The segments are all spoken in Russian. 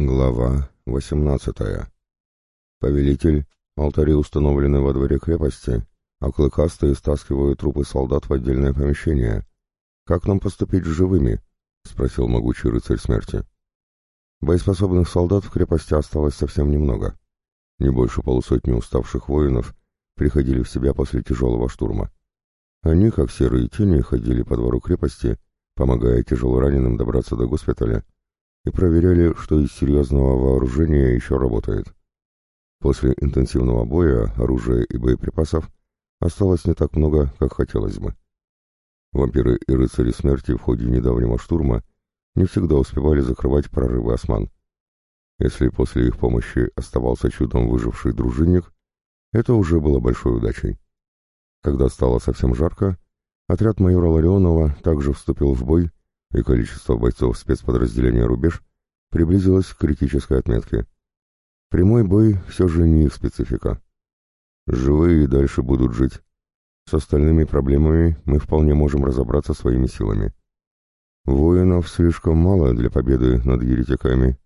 Глава 18. Повелитель, алтари установлены во дворе крепости, а клыкастые стаскивают трупы солдат в отдельное помещение. Как нам поступить с живыми? — спросил могучий рыцарь смерти. Боеспособных солдат в крепости осталось совсем немного. Не больше полусотни уставших воинов приходили в себя после тяжелого штурма. Они, как серые тени, ходили по двору крепости, помогая тяжелораненым добраться до госпиталя, и проверяли, что из серьезного вооружения еще работает. После интенсивного боя, оружия и боеприпасов осталось не так много, как хотелось бы. Вампиры и рыцари смерти в ходе недавнего штурма не всегда успевали закрывать прорывы осман. Если после их помощи оставался чудом выживший дружинник, это уже было большой удачей. Когда стало совсем жарко, отряд майора Ларионова также вступил в бой и количество бойцов спецподразделения «Рубеж» приблизилось к критической отметке. Прямой бой все же не их специфика. Живые дальше будут жить. С остальными проблемами мы вполне можем разобраться своими силами. Воинов слишком мало для победы над еретиками,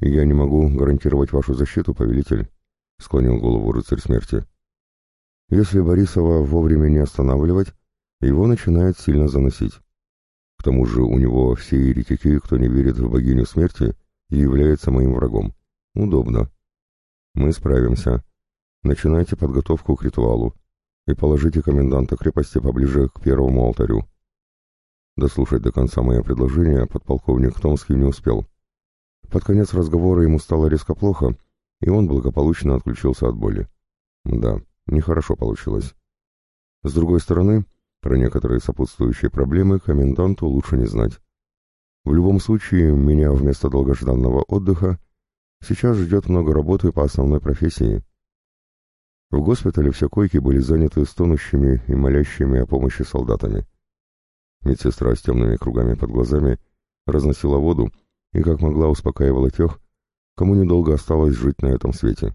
я не могу гарантировать вашу защиту, повелитель, — склонил голову рыцарь смерти. Если Борисова вовремя не останавливать, его начинает сильно заносить. К тому же у него все еретики, кто не верит в богиню смерти, и является моим врагом. Удобно. Мы справимся. Начинайте подготовку к ритуалу и положите коменданта крепости поближе к первому алтарю. Дослушать до конца мое предложение подполковник Томский не успел. Под конец разговора ему стало резко плохо, и он благополучно отключился от боли. Да, нехорошо получилось. С другой стороны, про некоторые сопутствующие проблемы коменданту лучше не знать. В любом случае, меня вместо долгожданного отдыха сейчас ждет много работы по основной профессии. В госпитале все койки были заняты стонущими и молящими о помощи солдатами. Медсестра с темными кругами под глазами разносила воду и как могла успокаивала тех, кому недолго осталось жить на этом свете.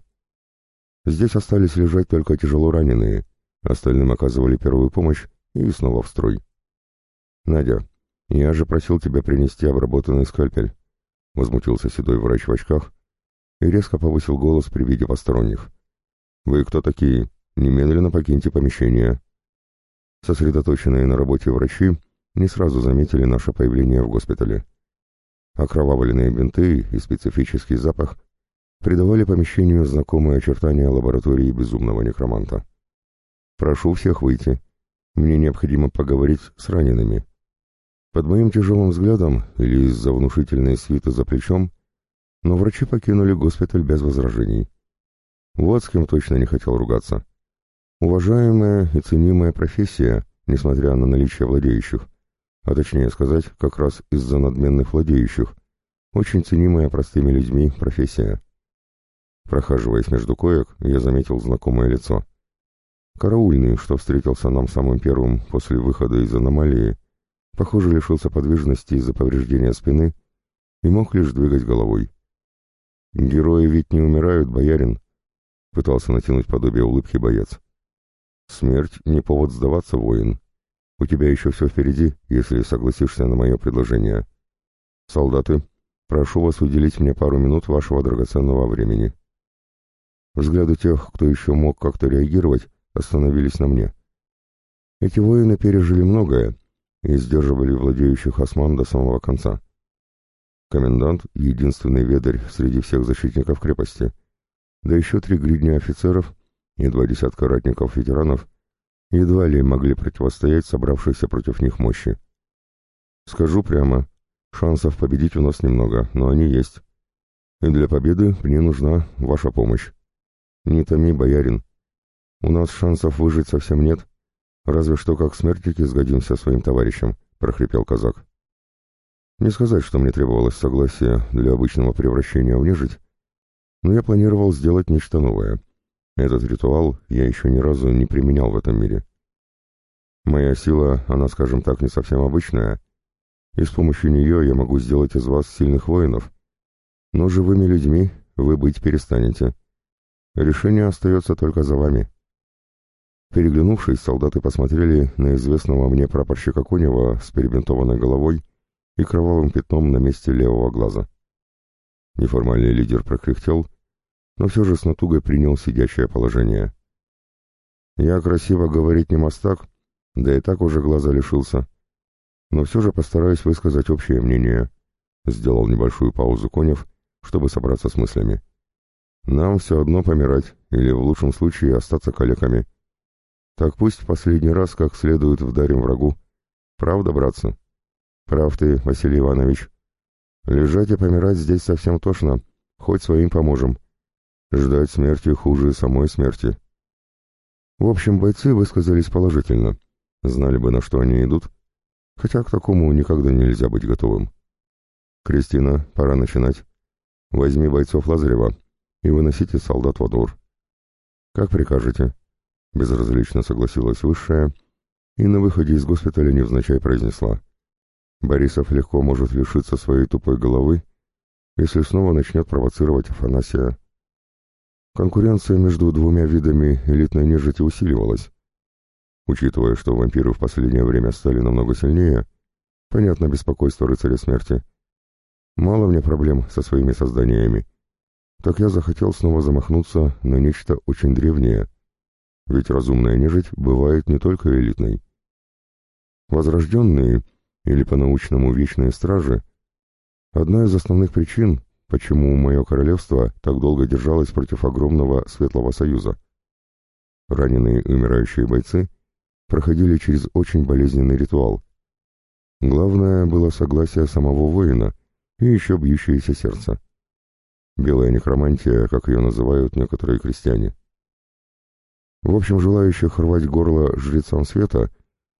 Здесь остались лежать только тяжело раненые, остальным оказывали первую помощь и снова в строй. «Надя, я же просил тебя принести обработанный скальпель», — возмутился седой врач в очках и резко повысил голос при виде посторонних. «Вы кто такие? Немедленно покиньте помещение». Сосредоточенные на работе врачи не сразу заметили наше появление в госпитале. Окровавленные бинты и специфический запах придавали помещению знакомые очертания лаборатории безумного некроманта. «Прошу всех выйти», мне необходимо поговорить с ранеными. Под моим тяжелым взглядом или из-за внушительной свиты за плечом, но врачи покинули госпиталь без возражений. Вот с кем точно не хотел ругаться. Уважаемая и ценимая профессия, несмотря на наличие владеющих, а точнее сказать, как раз из-за надменных владеющих, очень ценимая простыми людьми профессия. Прохаживаясь между коек, я заметил знакомое лицо. Караульный, что встретился нам самым первым после выхода из аномалии, похоже, лишился подвижности из-за повреждения спины и мог лишь двигать головой. «Герои ведь не умирают, боярин», — пытался натянуть подобие улыбки боец. «Смерть — не повод сдаваться, воин. У тебя еще все впереди, если согласишься на мое предложение. Солдаты, прошу вас уделить мне пару минут вашего драгоценного времени». Взгляды тех, кто еще мог как-то реагировать, остановились на мне. Эти воины пережили многое и сдерживали владеющих осман до самого конца. Комендант — единственный ведарь среди всех защитников крепости, да еще три гридня офицеров и два десятка ратников-ветеранов едва ли могли противостоять собравшейся против них мощи. Скажу прямо, шансов победить у нас немного, но они есть. И для победы мне нужна ваша помощь. Не томи, боярин, у нас шансов выжить совсем нет. Разве что как смертники сгодимся своим товарищам, — прохрипел казак. Не сказать, что мне требовалось согласие для обычного превращения в нежить, но я планировал сделать нечто новое. Этот ритуал я еще ни разу не применял в этом мире. Моя сила, она, скажем так, не совсем обычная, и с помощью нее я могу сделать из вас сильных воинов, но живыми людьми вы быть перестанете. Решение остается только за вами. Переглянувшись, солдаты посмотрели на известного мне прапорщика Конева с перебинтованной головой и кровавым пятном на месте левого глаза. Неформальный лидер прокряхтел, но все же с натугой принял сидящее положение. «Я красиво говорить не мастак, да и так уже глаза лишился. Но все же постараюсь высказать общее мнение», — сделал небольшую паузу Конев, чтобы собраться с мыслями. «Нам все одно помирать, или в лучшем случае остаться калеками. Так пусть в последний раз как следует вдарим врагу. Правда, братцы?» «Прав ты, Василий Иванович. Лежать и помирать здесь совсем тошно, хоть своим поможем. Ждать смерти хуже самой смерти». В общем, бойцы высказались положительно. Знали бы, на что они идут. Хотя к такому никогда нельзя быть готовым. «Кристина, пора начинать. Возьми бойцов Лазарева и выносите солдат во двор». «Как прикажете?» Безразлично согласилась высшая и на выходе из госпиталя невзначай произнесла. Борисов легко может лишиться своей тупой головы, если снова начнет провоцировать Афанасия. Конкуренция между двумя видами элитной нежити усиливалась. Учитывая, что вампиры в последнее время стали намного сильнее, понятно беспокойство рыцаря смерти. Мало мне проблем со своими созданиями. Так я захотел снова замахнуться на нечто очень древнее. Ведь разумная нежить бывает не только элитной. Возрожденные — или по-научному вечные стражи, одна из основных причин, почему мое королевство так долго держалось против огромного Светлого Союза. Раненые умирающие бойцы проходили через очень болезненный ритуал. Главное было согласие самого воина и еще бьющееся сердце. Белая некромантия, как ее называют некоторые крестьяне. В общем, желающих рвать горло жрецам света,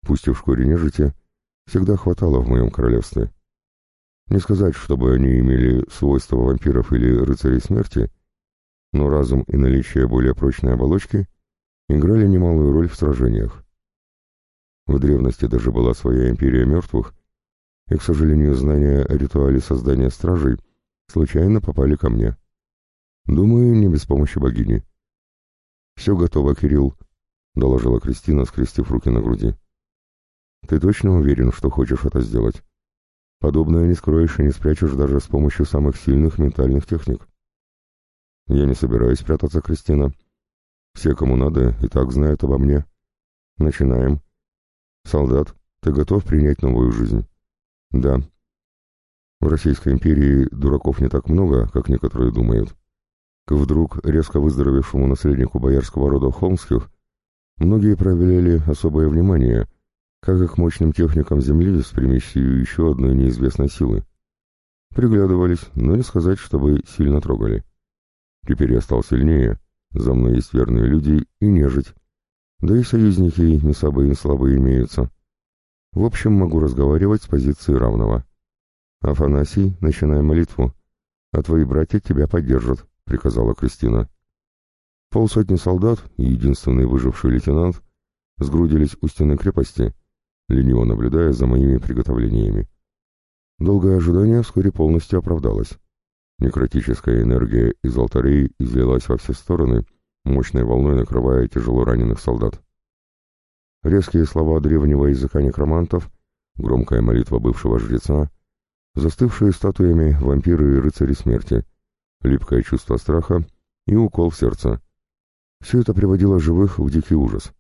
пусть и в шкуре нежити, всегда хватало в моем королевстве. Не сказать, чтобы они имели свойства вампиров или рыцарей смерти, но разум и наличие более прочной оболочки играли немалую роль в сражениях. В древности даже была своя империя мертвых, и, к сожалению, знания о ритуале создания стражей случайно попали ко мне. Думаю, не без помощи богини. «Все готово, Кирилл», — доложила Кристина, скрестив руки на груди. Ты точно уверен, что хочешь это сделать? Подобное не скроешь и не спрячешь даже с помощью самых сильных ментальных техник. Я не собираюсь прятаться, Кристина. Все, кому надо, и так знают обо мне. Начинаем. Солдат, ты готов принять новую жизнь? Да. В Российской империи дураков не так много, как некоторые думают. К вдруг резко выздоровевшему наследнику боярского рода Холмских многие проявляли особое внимание как и к мощным техникам Земли с примесью еще одной неизвестной силы. Приглядывались, но не сказать, чтобы сильно трогали. Теперь я стал сильнее, за мной есть верные люди и нежить. Да и союзники не слабые слабые имеются. В общем, могу разговаривать с позиции равного. «Афанасий, начинай молитву, а твои братья тебя поддержат», — приказала Кристина. Полсотни солдат и единственный выживший лейтенант сгрудились у стены крепости, лениво наблюдая за моими приготовлениями. Долгое ожидание вскоре полностью оправдалось. Некротическая энергия из алтарей излилась во все стороны, мощной волной накрывая тяжело раненых солдат. Резкие слова древнего языка некромантов, громкая молитва бывшего жреца, застывшие статуями вампиры и рыцари смерти, липкое чувство страха и укол в сердце. Все это приводило живых в дикий ужас.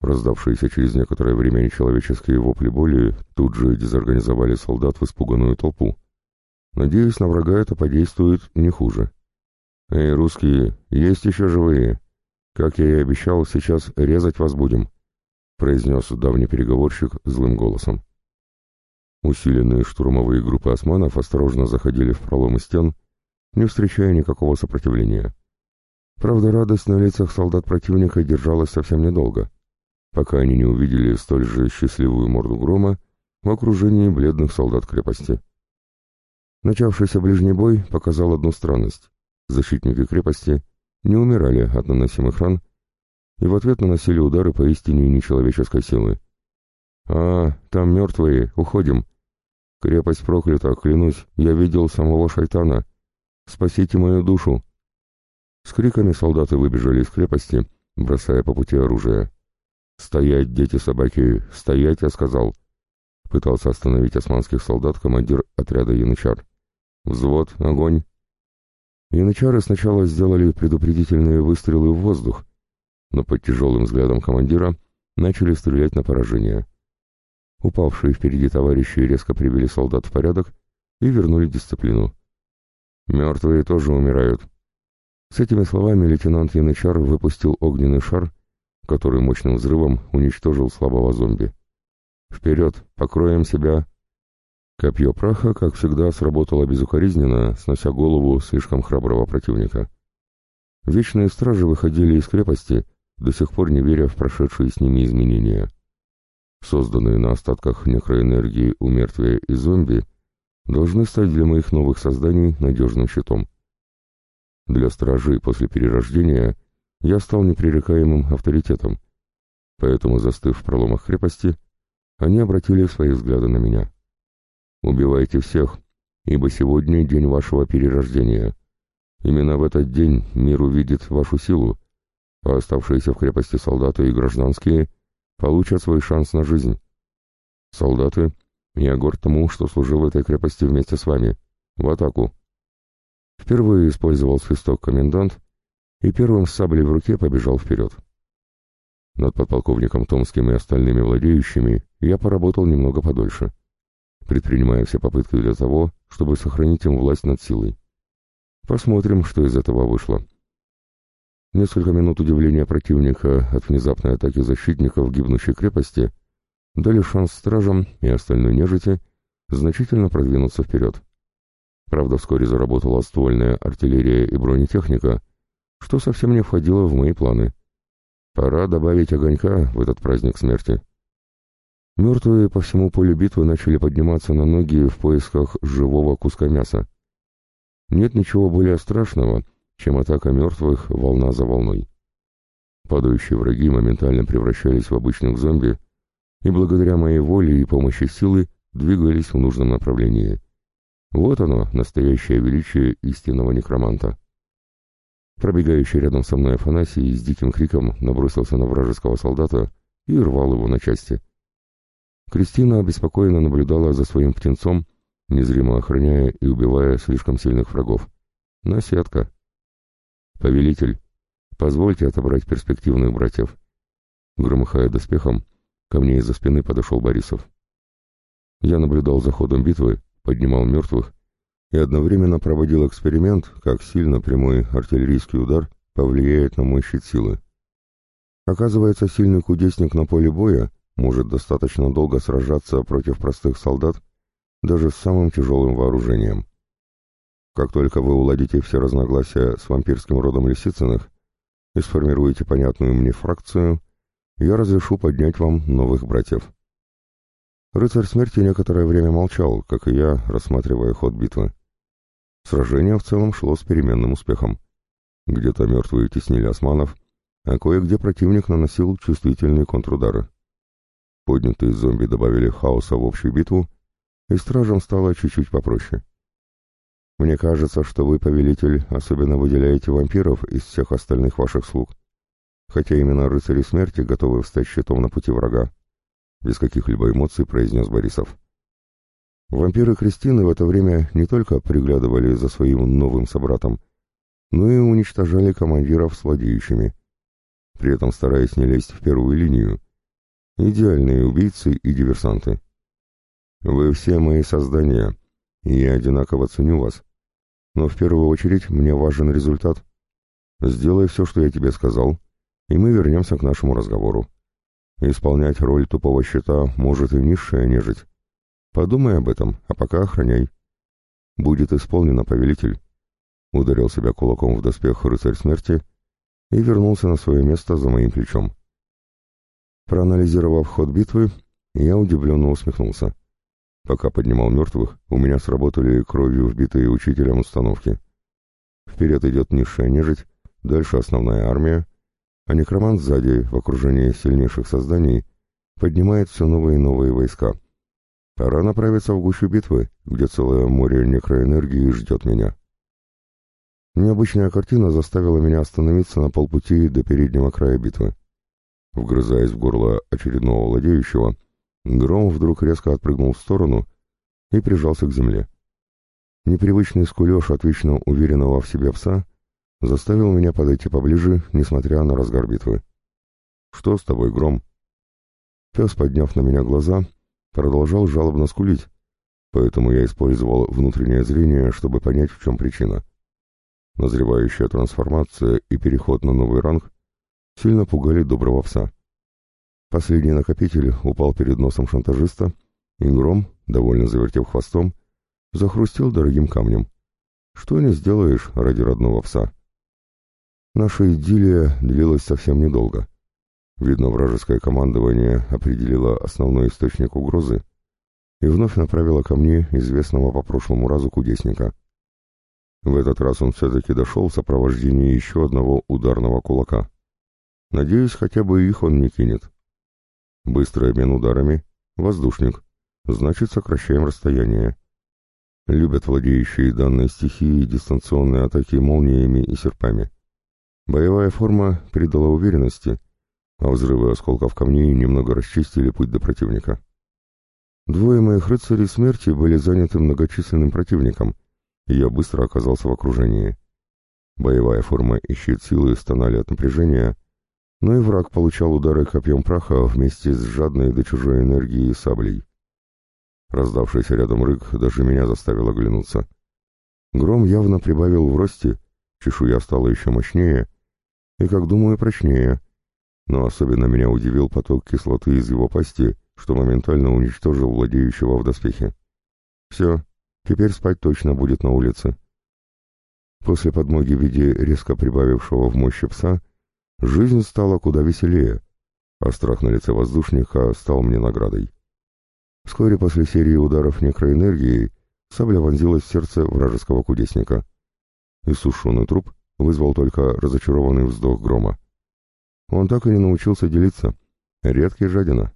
Раздавшиеся через некоторое время нечеловеческие вопли боли тут же дезорганизовали солдат в испуганную толпу. Надеюсь, на врага это подействует не хуже. «Эй, русские, есть еще живые. Как я и обещал, сейчас резать вас будем», — произнес давний переговорщик злым голосом. Усиленные штурмовые группы османов осторожно заходили в проломы стен, не встречая никакого сопротивления. Правда, радость на лицах солдат противника держалась совсем недолго — пока они не увидели столь же счастливую морду грома в окружении бледных солдат крепости. Начавшийся ближний бой показал одну странность. Защитники крепости не умирали от наносимых ран и в ответ наносили удары поистине нечеловеческой силы. «А, там мертвые, уходим!» «Крепость проклята, клянусь, я видел самого шайтана! Спасите мою душу!» С криками солдаты выбежали из крепости, бросая по пути оружие. «Стоять, дети-собаки! Стоять!» — я сказал. Пытался остановить османских солдат командир отряда янычар. «Взвод! Огонь!» Янычары сначала сделали предупредительные выстрелы в воздух, но под тяжелым взглядом командира начали стрелять на поражение. Упавшие впереди товарищи резко привели солдат в порядок и вернули дисциплину. «Мертвые тоже умирают». С этими словами лейтенант Янычар выпустил огненный шар, который мощным взрывом уничтожил слабого зомби. «Вперед! Покроем себя!» Копье праха, как всегда, сработало безукоризненно, снося голову слишком храброго противника. Вечные стражи выходили из крепости, до сих пор не веря в прошедшие с ними изменения. Созданные на остатках некроэнергии у мертвия и зомби, должны стать для моих новых созданий надежным щитом. Для стражей после перерождения я стал непререкаемым авторитетом, поэтому, застыв в проломах крепости, они обратили свои взгляды на меня. Убивайте всех, ибо сегодня день вашего перерождения. Именно в этот день мир увидит вашу силу, а оставшиеся в крепости солдаты и гражданские получат свой шанс на жизнь. Солдаты, я горд тому, что служил этой крепости вместе с вами. В атаку. Впервые использовал свисток комендант и первым с саблей в руке побежал вперед. Над подполковником Томским и остальными владеющими я поработал немного подольше предпринимая все попытки для того, чтобы сохранить им власть над силой. Посмотрим, что из этого вышло. Несколько минут удивления противника от внезапной атаки защитников гибнущей крепости дали шанс стражам и остальной нежити значительно продвинуться вперед. Правда, вскоре заработала ствольная артиллерия и бронетехника, что совсем не входило в мои планы. Пора добавить огонька в этот праздник смерти. Мертвые по всему полю битвы начали подниматься на ноги в поисках живого куска мяса. Нет ничего более страшного, чем атака мертвых волна за волной. Падающие враги моментально превращались в обычных зомби, и благодаря моей воле и помощи силы двигались в нужном направлении. Вот оно, настоящее величие истинного некроманта. Пробегающий рядом со мной Афанасий с диким криком набросился на вражеского солдата и рвал его на части. Кристина обеспокоенно наблюдала за своим птенцом, незримо охраняя и убивая слишком сильных врагов. Наседка. «Повелитель, позвольте отобрать перспективных братьев». Громыхая доспехом, ко мне из-за спины подошел Борисов. Я наблюдал за ходом битвы, поднимал мертвых и одновременно проводил эксперимент, как сильно прямой артиллерийский удар повлияет на мой щит силы. Оказывается, сильный кудесник на поле боя может достаточно долго сражаться против простых солдат, даже с самым тяжелым вооружением. Как только вы уладите все разногласия с вампирским родом Лисицыных и сформируете понятную мне фракцию, я разрешу поднять вам новых братьев. Рыцарь смерти некоторое время молчал, как и я, рассматривая ход битвы. Сражение в целом шло с переменным успехом. Где-то мертвые теснили османов, а кое-где противник наносил чувствительные контрудары. Поднятые зомби добавили хаоса в общую битву, и стражам стало чуть-чуть попроще. Мне кажется, что вы, повелитель, особенно выделяете вампиров из всех остальных ваших слуг, хотя именно рыцари смерти готовы встать щитом на пути врага, без каких-либо эмоций произнес Борисов. Вампиры Кристины в это время не только приглядывали за своим новым собратом, но и уничтожали командиров с владеющими, при этом стараясь не лезть в первую линию, Идеальные убийцы и диверсанты. Вы все мои создания, и я одинаково ценю вас. Но в первую очередь мне важен результат. Сделай все, что я тебе сказал, и мы вернемся к нашему разговору. Исполнять роль тупого щита может и низшая нежить. Подумай об этом, а пока охраняй. Будет исполнено, повелитель. Ударил себя кулаком в доспех рыцарь смерти и вернулся на свое место за моим плечом. Проанализировав ход битвы, я удивленно усмехнулся. Пока поднимал мертвых, у меня сработали кровью вбитые учителем установки. Вперед идет низшая нежить, дальше основная армия, а некромант сзади, в окружении сильнейших созданий, поднимает все новые и новые войска. Пора направиться в гущу битвы, где целое море некроэнергии ждет меня. Необычная картина заставила меня остановиться на полпути до переднего края битвы. Вгрызаясь в горло очередного владеющего, Гром вдруг резко отпрыгнул в сторону и прижался к земле. Непривычный скулеж от вечно уверенного в себе пса заставил меня подойти поближе, несмотря на разгар битвы. «Что с тобой, Гром?» Пес, подняв на меня глаза, продолжал жалобно скулить, поэтому я использовал внутреннее зрение, чтобы понять, в чем причина. Назревающая трансформация и переход на новый ранг сильно пугали доброго пса. Последний накопитель упал перед носом шантажиста, и Гром, довольно завертев хвостом, захрустел дорогим камнем. Что не сделаешь ради родного пса? Наша идиллия длилась совсем недолго. Видно, вражеское командование определило основной источник угрозы и вновь направило ко мне известного по прошлому разу кудесника. В этот раз он все-таки дошел в сопровождении еще одного ударного кулака. Надеюсь, хотя бы их он не кинет. Быстрый обмен ударами, воздушник, значит, сокращаем расстояние. Любят владеющие данной стихией дистанционные атаки молниями и серпами. Боевая форма придала уверенности, а взрывы осколков камней немного расчистили путь до противника. Двое моих рыцарей смерти были заняты многочисленным противником, и я быстро оказался в окружении. Боевая форма и щит силы стонали от напряжения, но и враг получал удары копьем праха вместе с жадной до чужой энергии саблей. Раздавшийся рядом рык даже меня заставил оглянуться. Гром явно прибавил в росте, чешуя стала еще мощнее, и, как думаю, прочнее. Но особенно меня удивил поток кислоты из его пасти, что моментально уничтожил владеющего в доспехе. Все, теперь спать точно будет на улице. После подмоги в виде резко прибавившего в мощи пса, жизнь стала куда веселее, а страх на лице воздушника стал мне наградой. Вскоре после серии ударов некроэнергией сабля вонзилась в сердце вражеского кудесника. Иссушенный труп вызвал только разочарованный вздох грома. Он так и не научился делиться. Редкий жадина.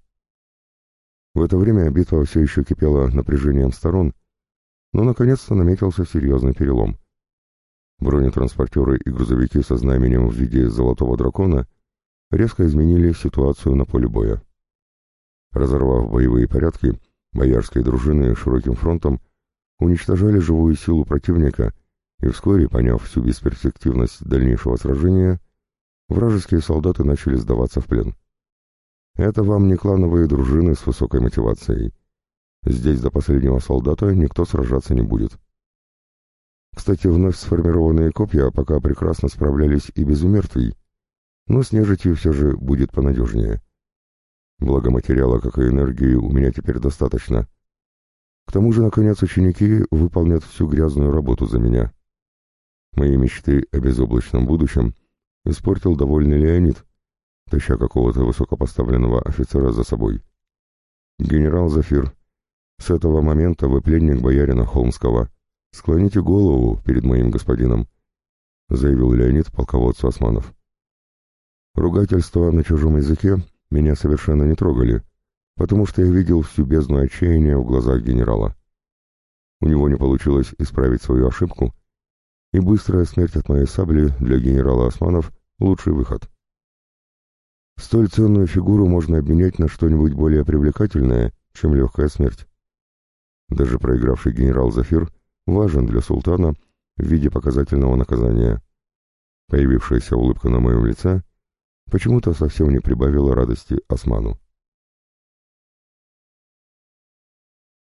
В это время битва все еще кипела напряжением сторон, но наконец-то наметился серьезный перелом. Бронетранспортеры и грузовики со знаменем в виде золотого дракона резко изменили ситуацию на поле боя. Разорвав боевые порядки, боярские дружины широким фронтом уничтожали живую силу противника и вскоре, поняв всю бесперспективность дальнейшего сражения, вражеские солдаты начали сдаваться в плен. Это вам не клановые дружины с высокой мотивацией. Здесь до последнего солдата никто сражаться не будет. Кстати, вновь сформированные копья пока прекрасно справлялись и без умертвий, но с нежитью все же будет понадежнее. Благо материала, как и энергии, у меня теперь достаточно. К тому же, наконец, ученики выполнят всю грязную работу за меня. Мои мечты о безоблачном будущем испортил довольный Леонид, таща какого-то высокопоставленного офицера за собой. «Генерал Зафир, с этого момента вы пленник боярина Холмского. Склоните голову перед моим господином», — заявил Леонид полководцу Османов. Ругательства на чужом языке меня совершенно не трогали, потому что я видел всю бездну отчаяния в глазах генерала. У него не получилось исправить свою ошибку, и быстрая смерть от моей сабли для генерала Османов — лучший выход. Столь ценную фигуру можно обменять на что-нибудь более привлекательное, чем легкая смерть. Даже проигравший генерал Зафир важен для султана в виде показательного наказания. Появившаяся улыбка на моем лице почему-то совсем не прибавила радости Осману.